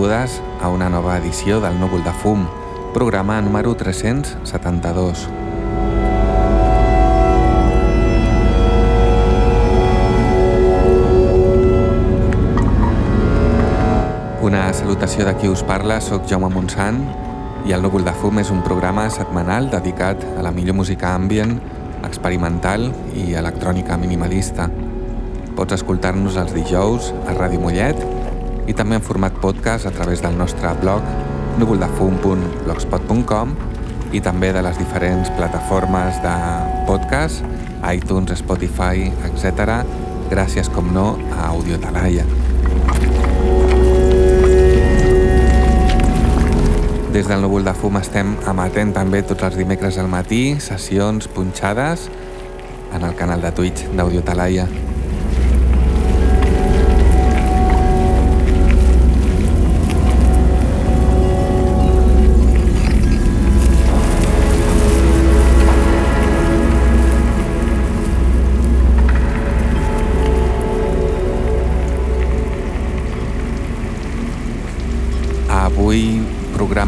benvingudes a una nova edició del Núvol de Fum, programa número 372. Una salutació de qui us parla, sóc Jaume Montsant i el Núvol de Fum és un programa setmanal dedicat a la millor música ambient, experimental i electrònica minimalista. Pots escoltar-nos els dijous a Ràdio Mollet i també en format podcast a través del nostre blog núvoldefum.blogspot.com i també de les diferents plataformes de podcast, iTunes, Spotify, etc. Gràcies, com no, a Audio Talaia. Des del núvol de fum estem emetent també tots els dimecres al matí sessions punxades en el canal de Twitch d'Audio Talaia.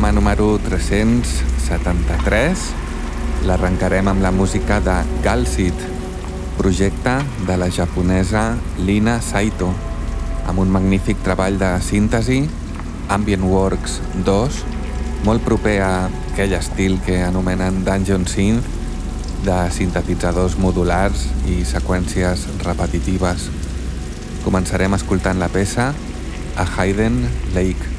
Programa número 373, l'arrencarem amb la música de Galsit, projecte de la japonesa Lina Saito, amb un magnífic treball de síntesi, Ambient Works 2, molt proper a aquell estil que anomenen Dungeon Synth, de sintetitzadors modulars i seqüències repetitives. Començarem escoltant la peça a Hayden Lake.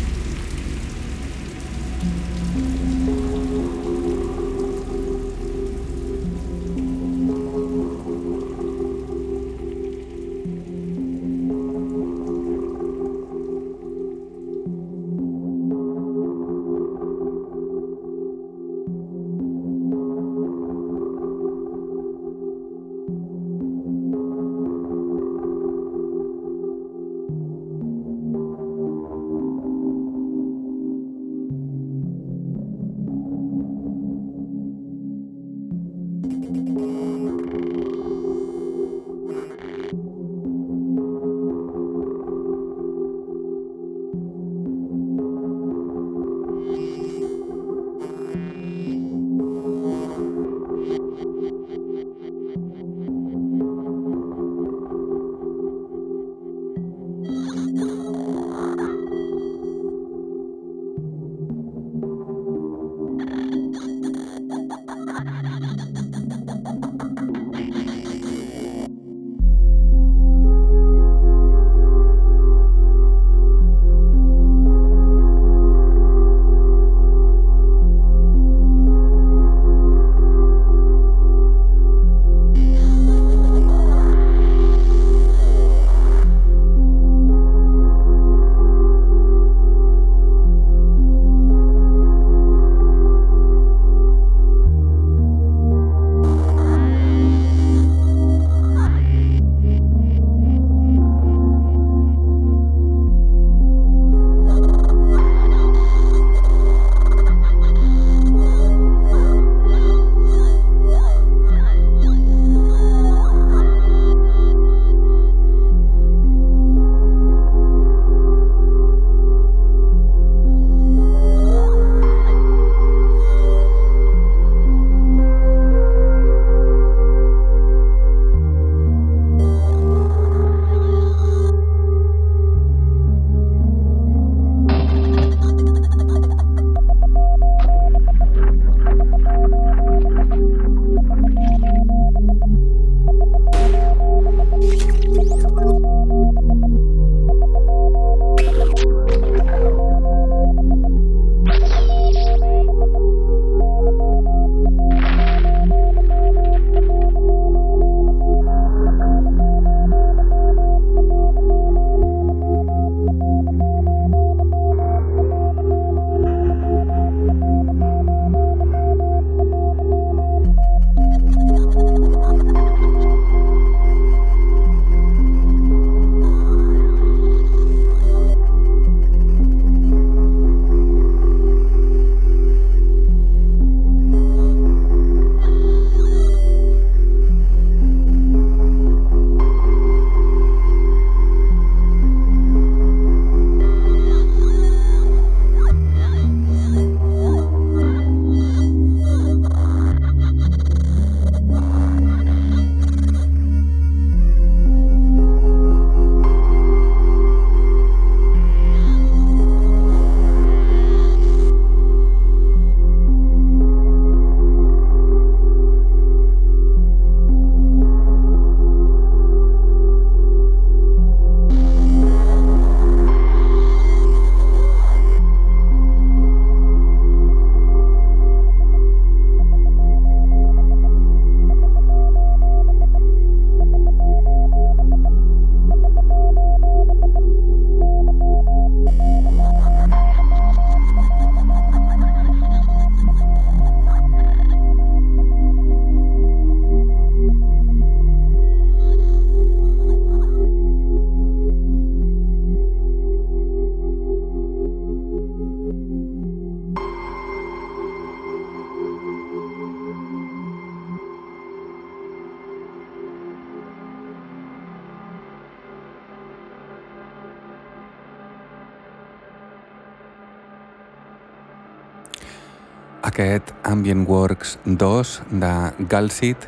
Aquest Ambient Works 2 de Galsit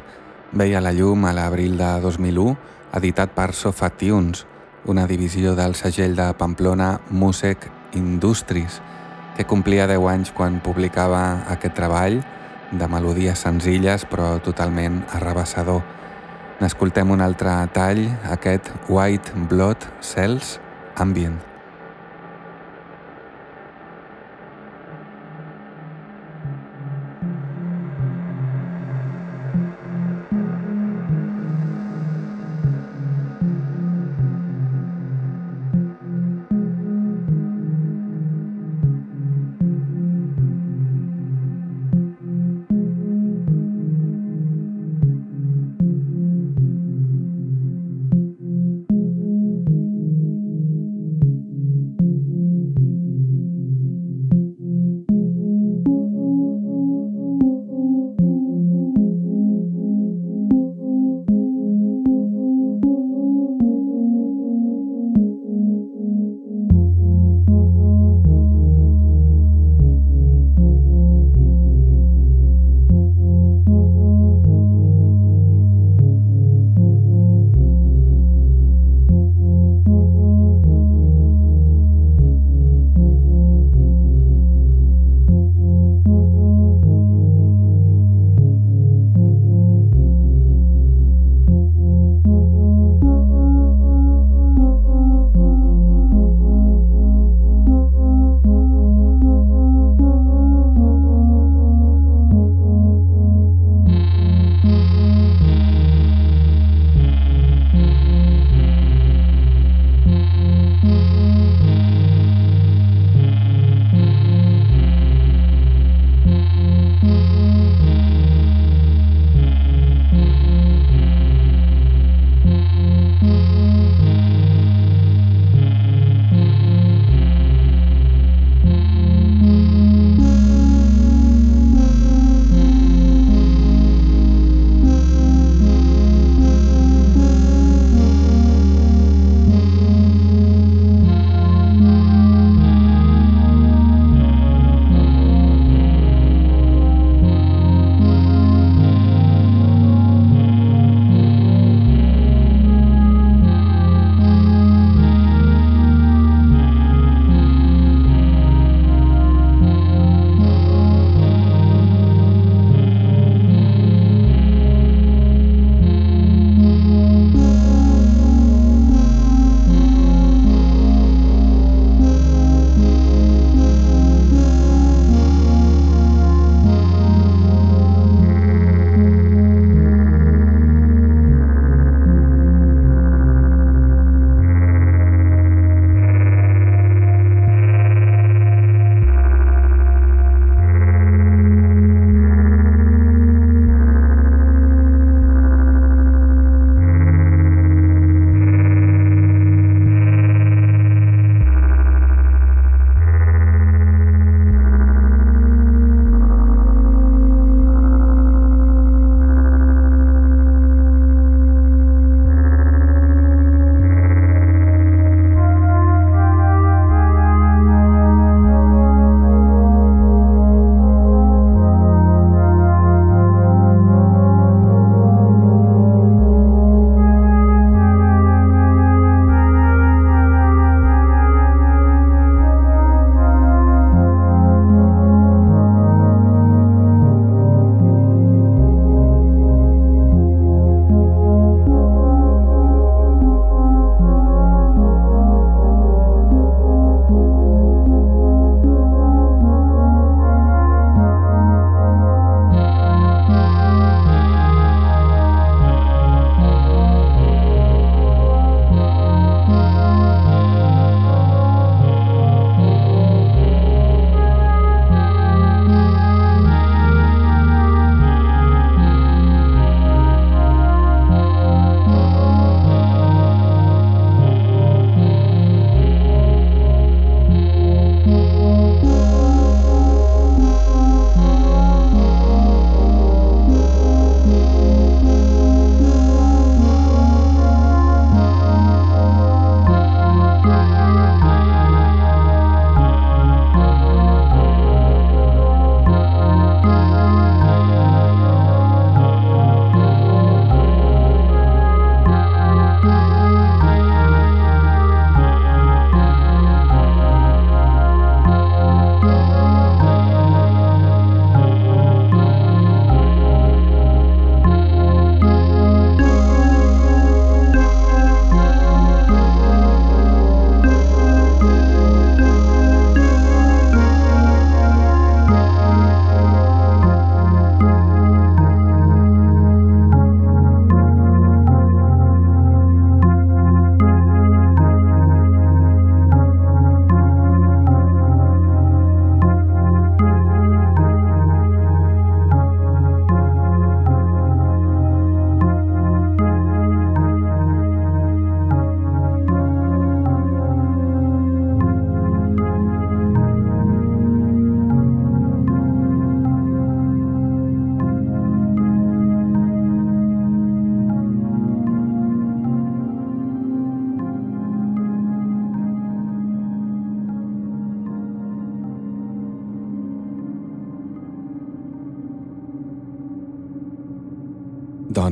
veia la llum a l'abril de 2001, editat per Sofa Tunes, una divisió del segell de Pamplona Music Industries, que complia 10 anys quan publicava aquest treball de melodies senzilles però totalment arrabassador. N'escoltem un altre tall, aquest White Blood Cells Ambient.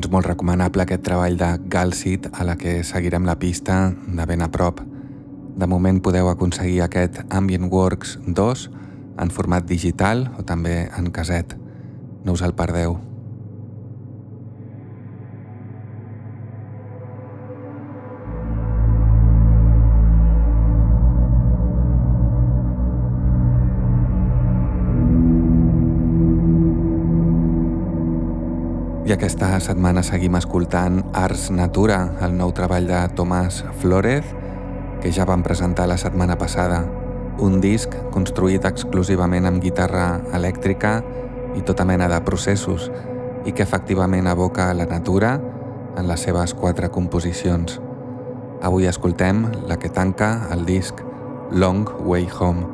Doncs molt recomanable aquest treball de Galsit a la que seguirem la pista de ben a prop. De moment podeu aconseguir aquest Ambient Works 2 en format digital o també en caset. No us el perdeu. I aquesta setmana seguim escoltant Ars Natura, el nou treball de Tomàs Flórez, que ja vam presentar la setmana passada. Un disc construït exclusivament amb guitarra elèctrica i tota mena de processos i que efectivament aboca la natura en les seves quatre composicions. Avui escoltem la que tanca el disc Long Way Home.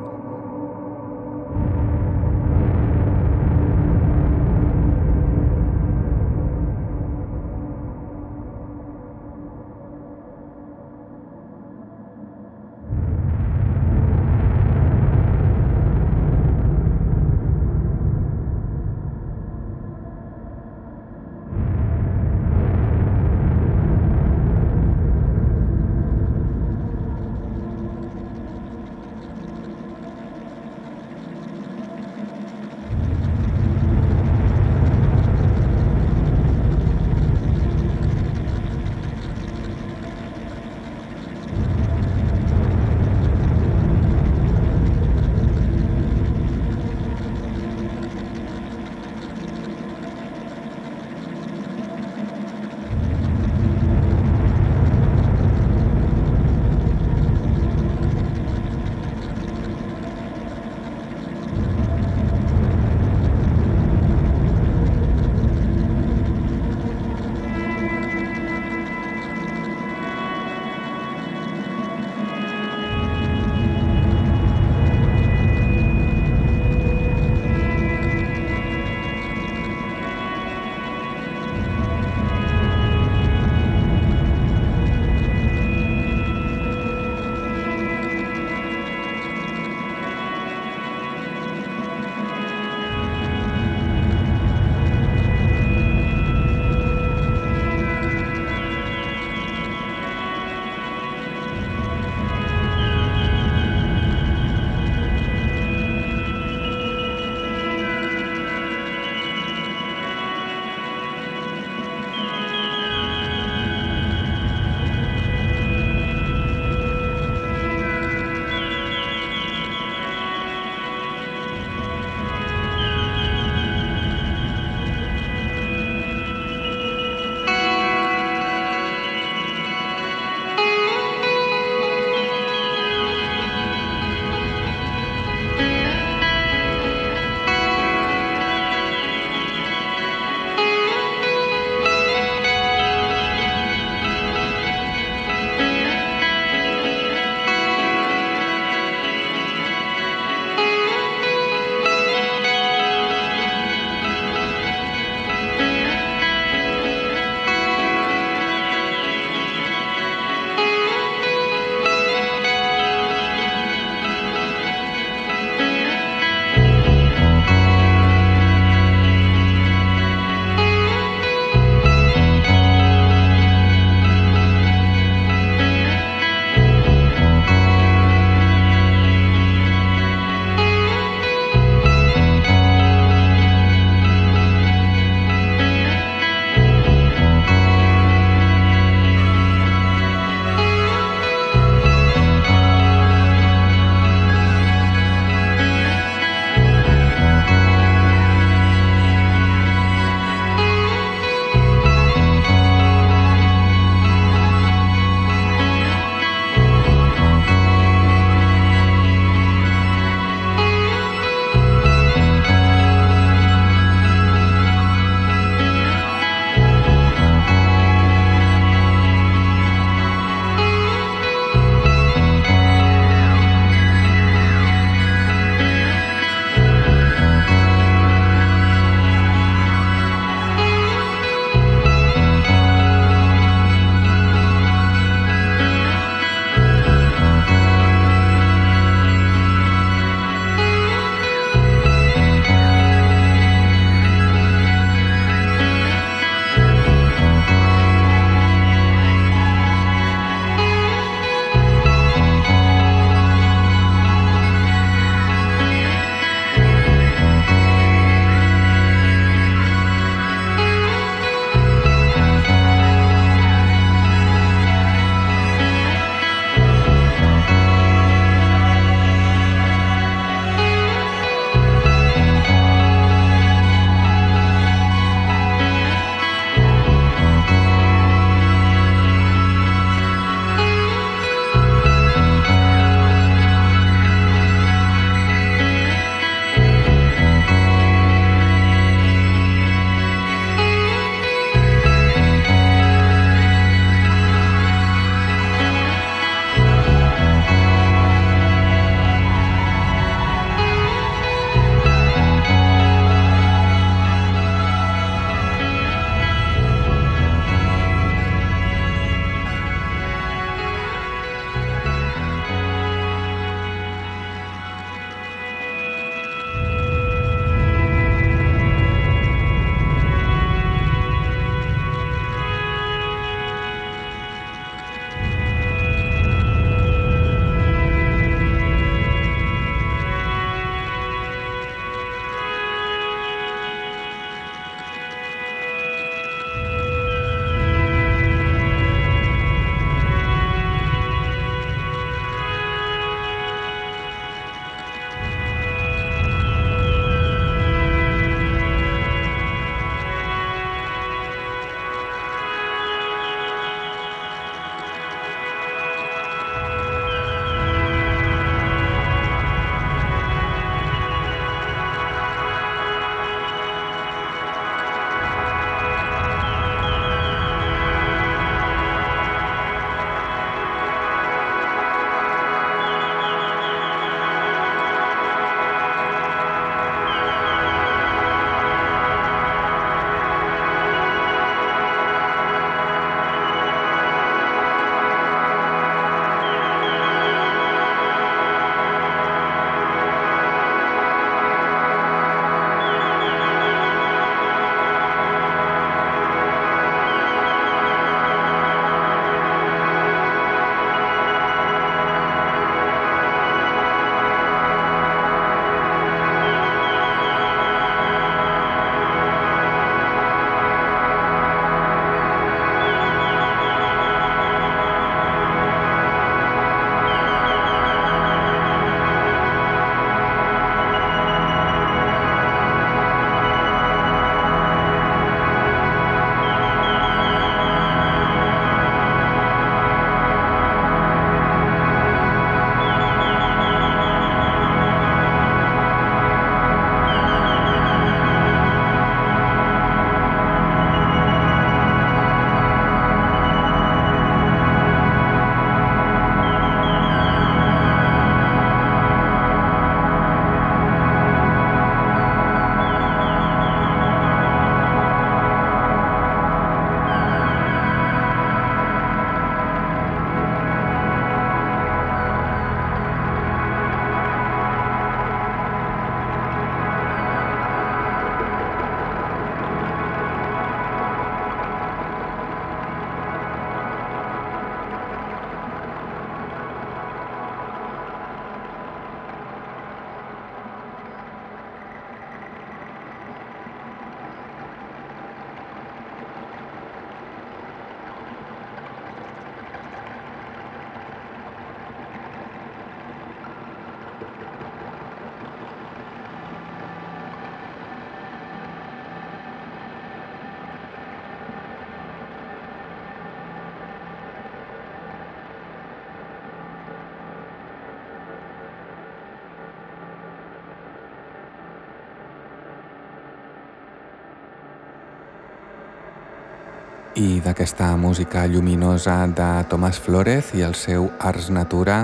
I d'aquesta música lluminosa de Tomàs Flores i el seu Ars Natura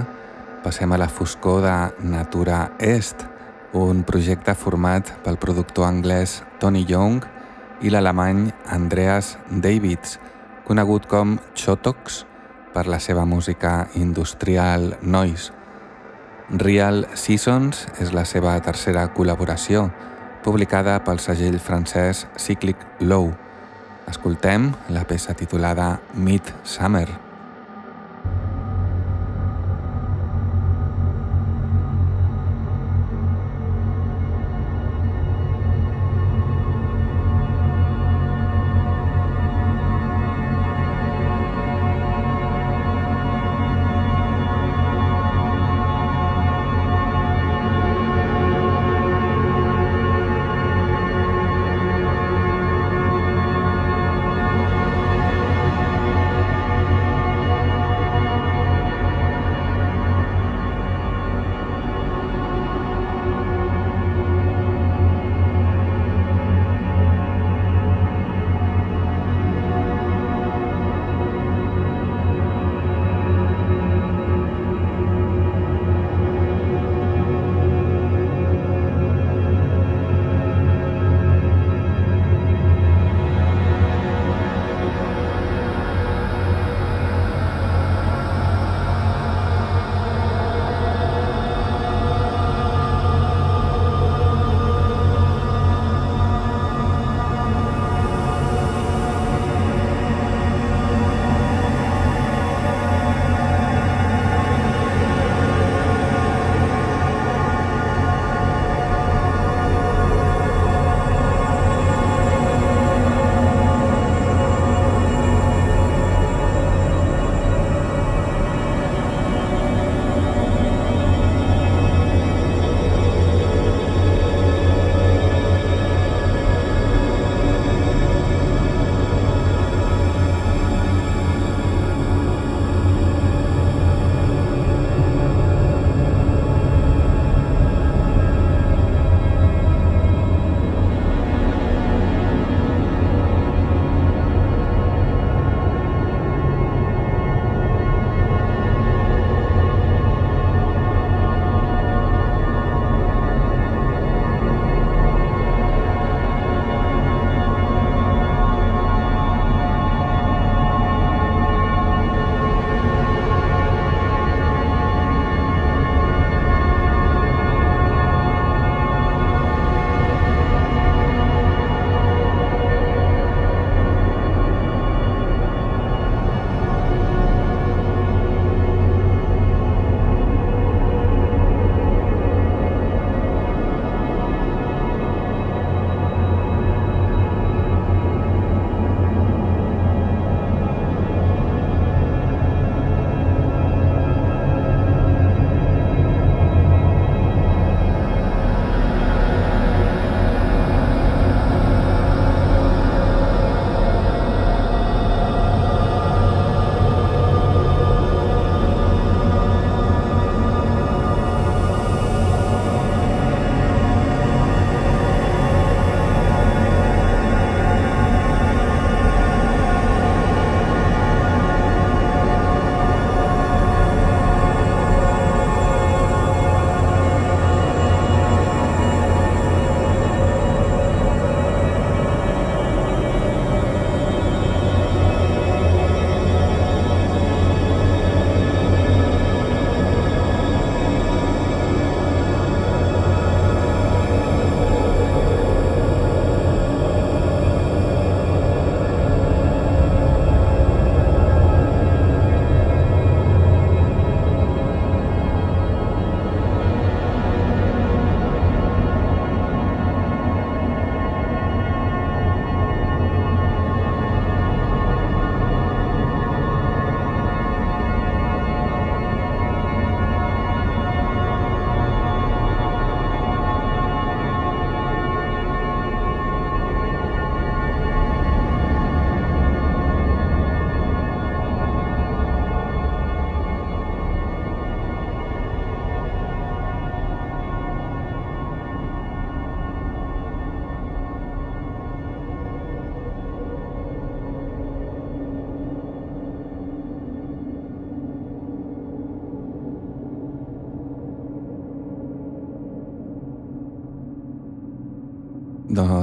passem a la foscor de Natura Est, un projecte format pel productor anglès Tony Young i l'alemany Andreas Davids, conegut com Chotox per la seva música industrial noise. Real Seasons és la seva tercera col·laboració, publicada pel segell francès Cyclic Low. Escoltem la peça titulada Midsummer. Summer.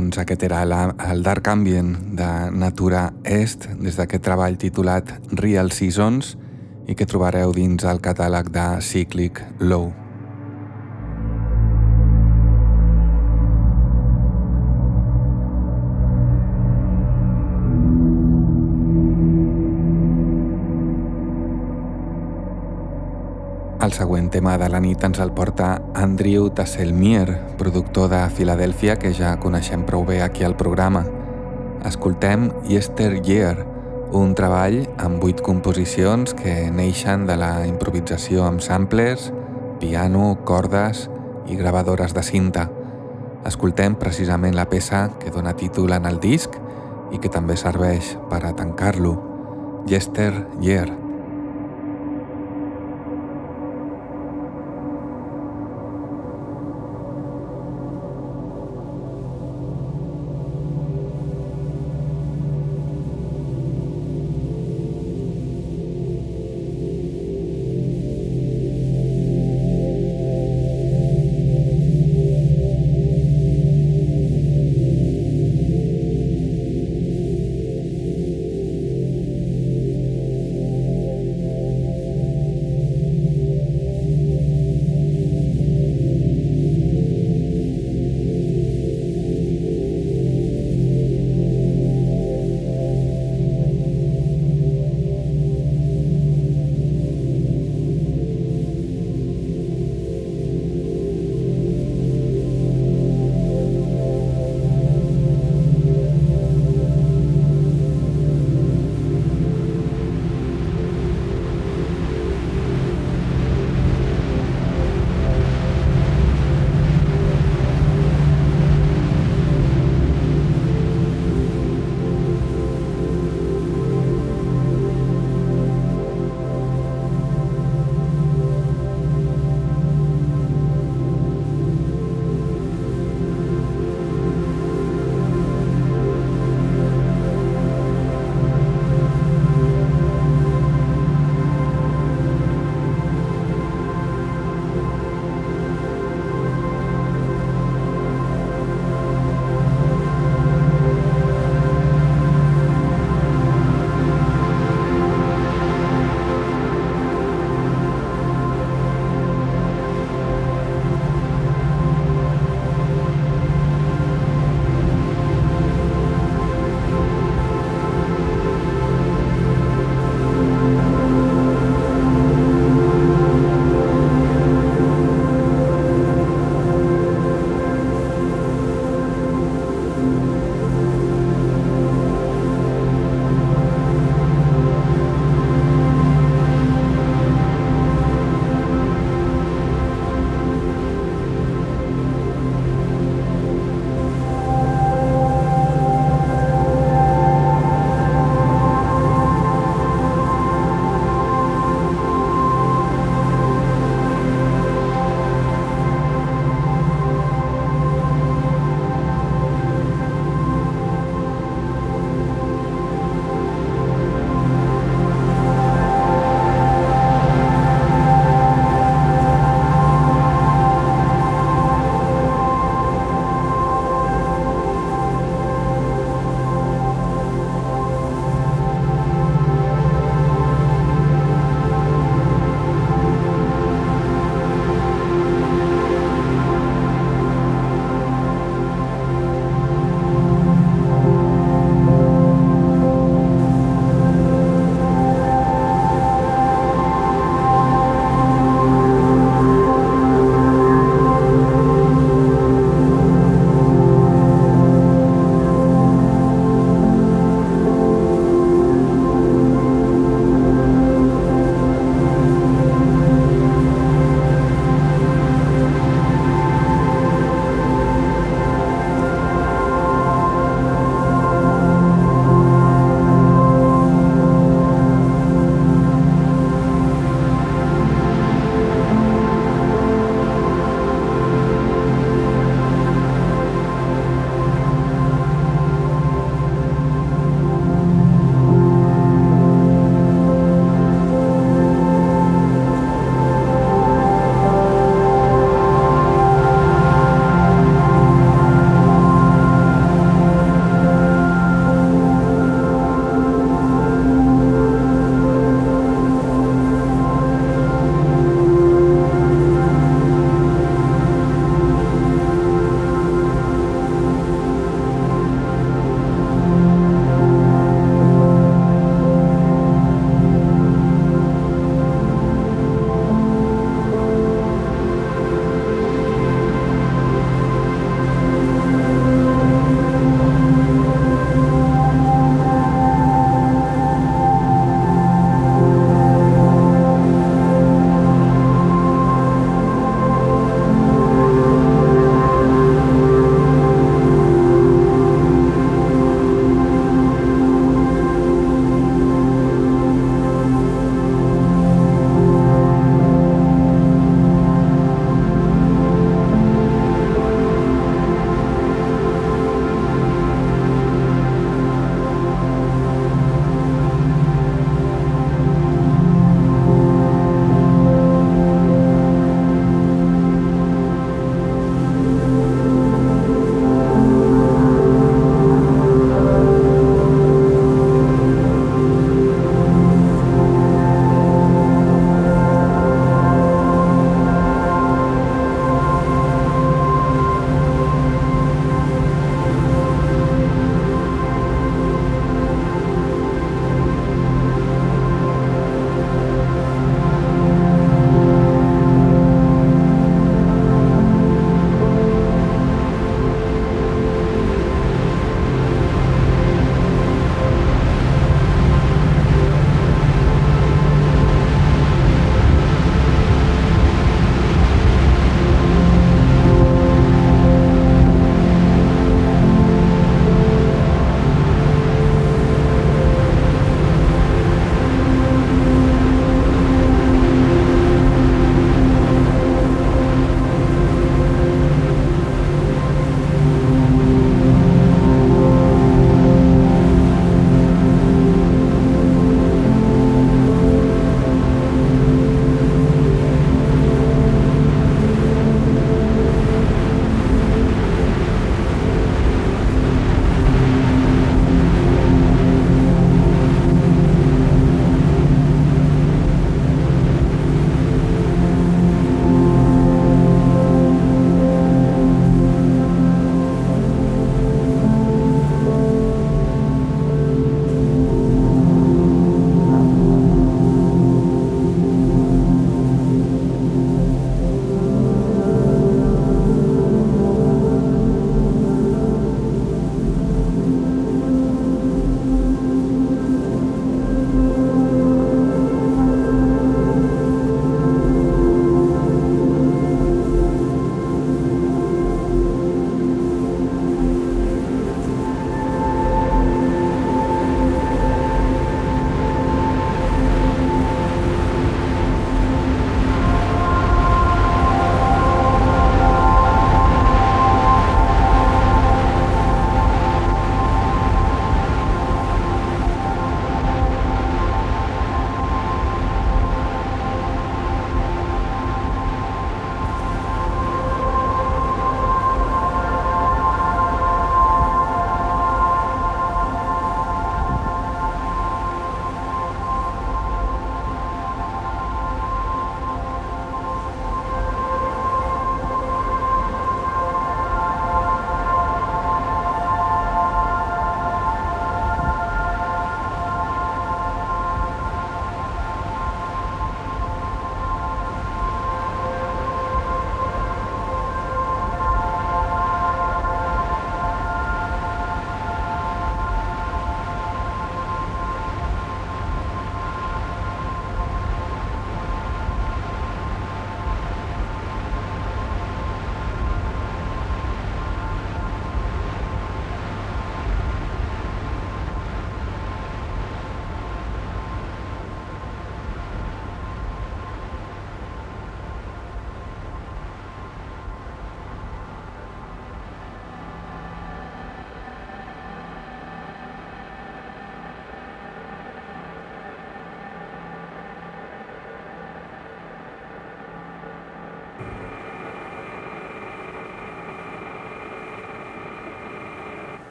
Doncs aquest era la, el Dark Ambient de Natura Est des d'aquest treball titulat Real Seasons i que trobareu dins el catàleg de Cyclic Low. Tema de la nit ens el porta Andrew Tasselmier, productor de Filadèlfia que ja coneixem prou bé aquí al programa. Escoltem Yester Year, un treball amb vuit composicions que neixen de la improvisació amb samplers, piano, cordes i gravadores de cinta. Escoltem precisament la peça que dona títol en el disc i que també serveix per a tancar-lo, Yester Year.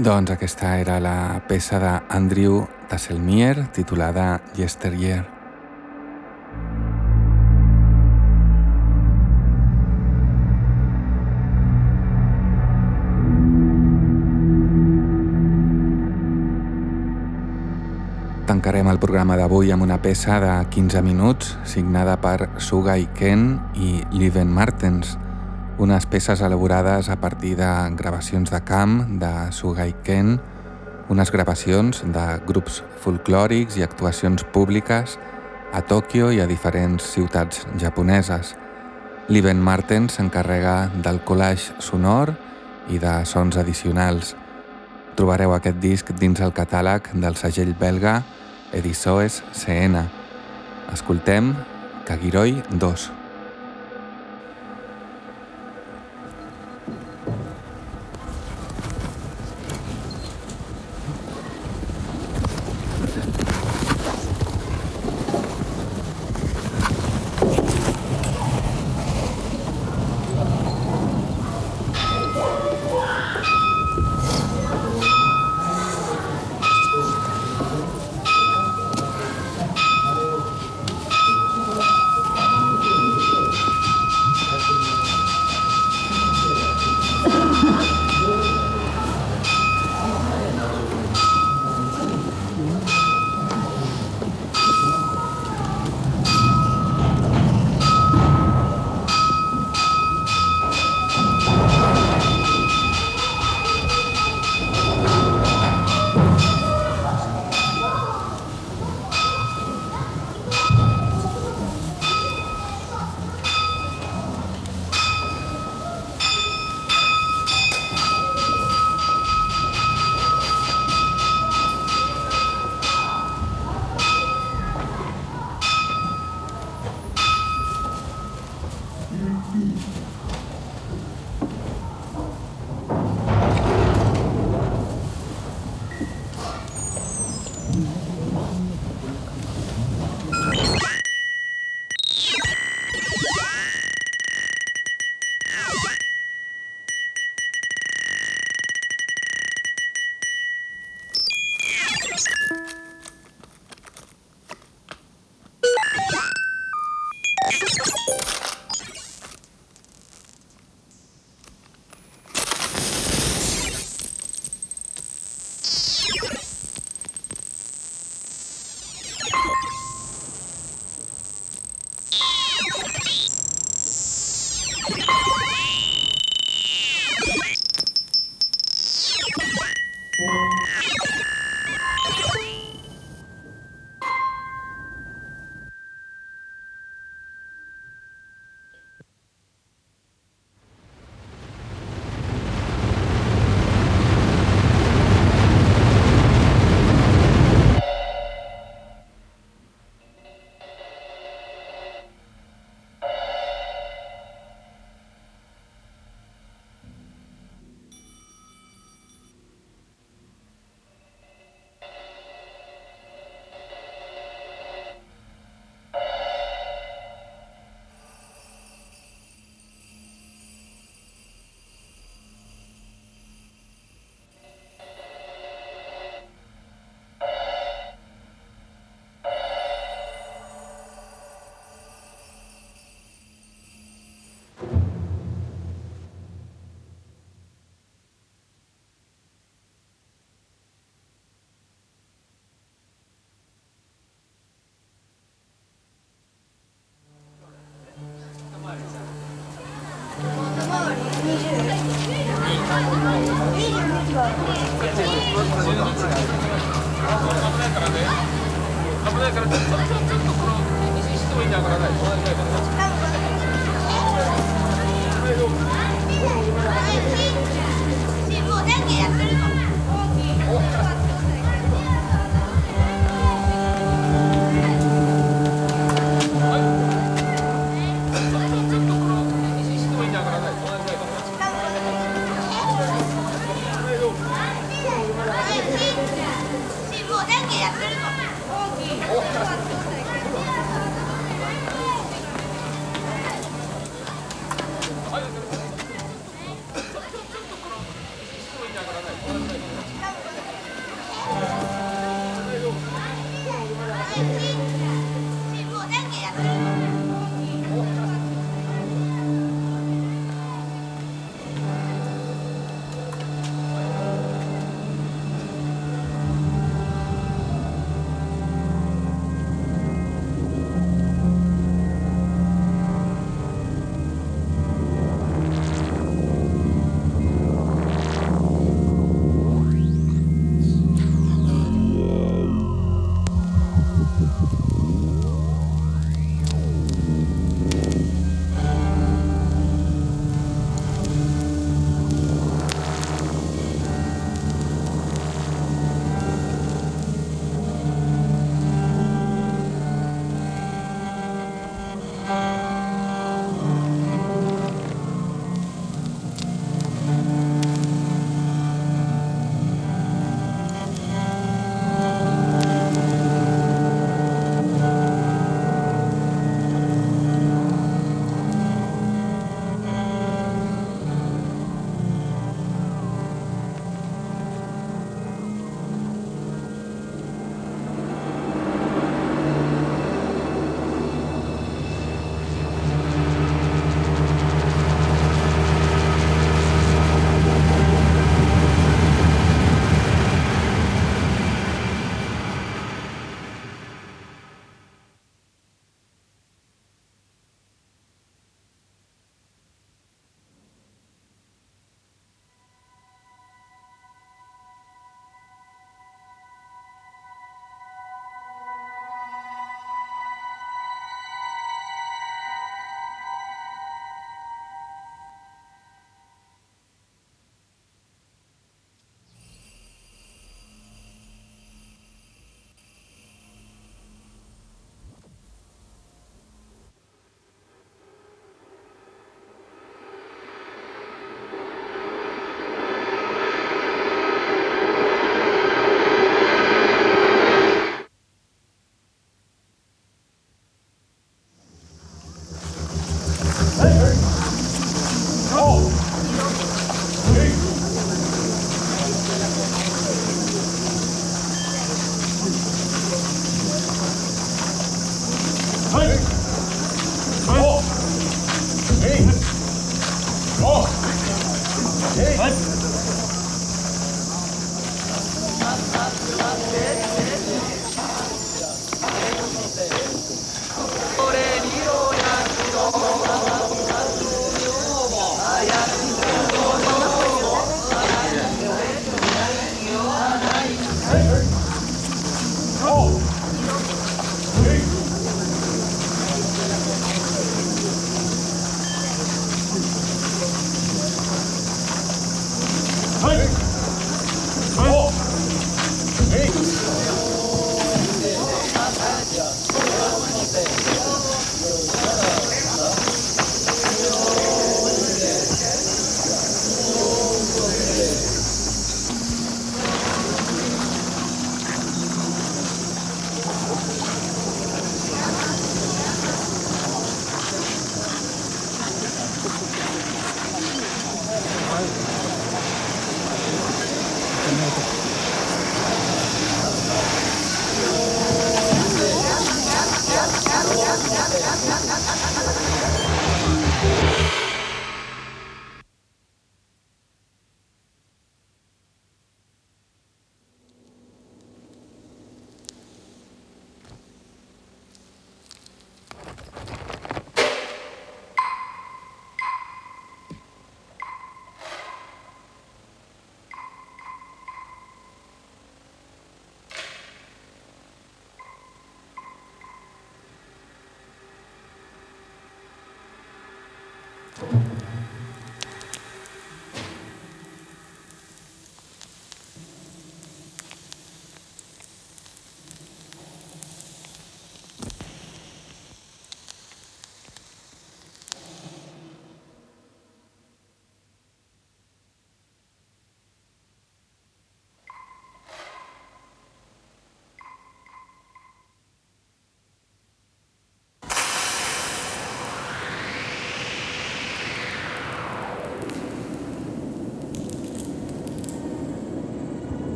Doncs aquesta era la peça d'Andrew Tasselmier titulada Yesteryear. Tancarem el programa d'avui amb una peça de 15 minuts signada per Sugai Ken i Liven Martens, unes peces elaborades a partir de gravacions de camp de Sugai Ken, unes gravacions de grups folclòrics i actuacions públiques a Tòquio i a diferents ciutats japoneses. L'Iven Martens s'encarrega del collage sonor i de sons addicionals. Trobareu aquest disc dins el catàleg del segell belga Edisoes CN. Escoltem Kagiroi 2.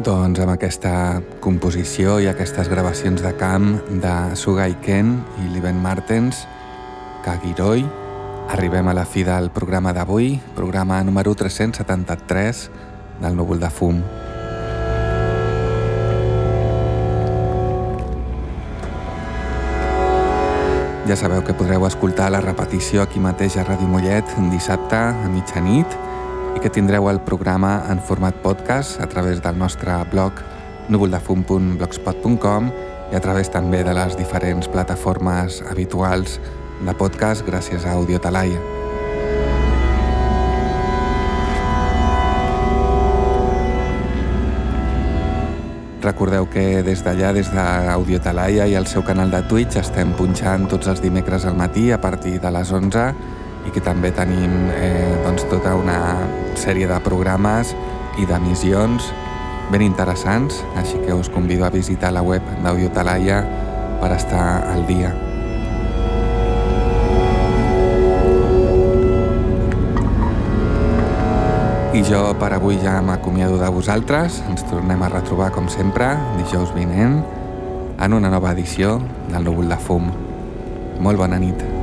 Doncs amb aquesta composició i aquestes gravacions de camp de Sugai Ken i Liven Martens, Kagiroi, arribem a la fi del programa d'avui, programa número 373 del Núvol de Fum. Ja sabeu que podreu escoltar la repetició aquí mateix a Ràdio Mollet dissabte a mitjanit i que tindreu el programa en format podcast a través del nostre blog núvoldefum.blogspot.com i a través també de les diferents plataformes habituals de podcast gràcies a Audio Talaia. Recordeu que des d'allà, des d'Audio Talaia i el seu canal de Twitch estem punxant tots els dimecres al matí a partir de les 11 i que també tenim eh, doncs, tota una sèrie de programes i d'emissions ben interessants, així que us convido a visitar la web d'Audio Talaia per estar al dia. I jo per avui ja m'acomiado de vosaltres. Ens tornem a retrobar, com sempre, dijous vinent, en una nova edició del Núvol de Fum. Molt bona nit.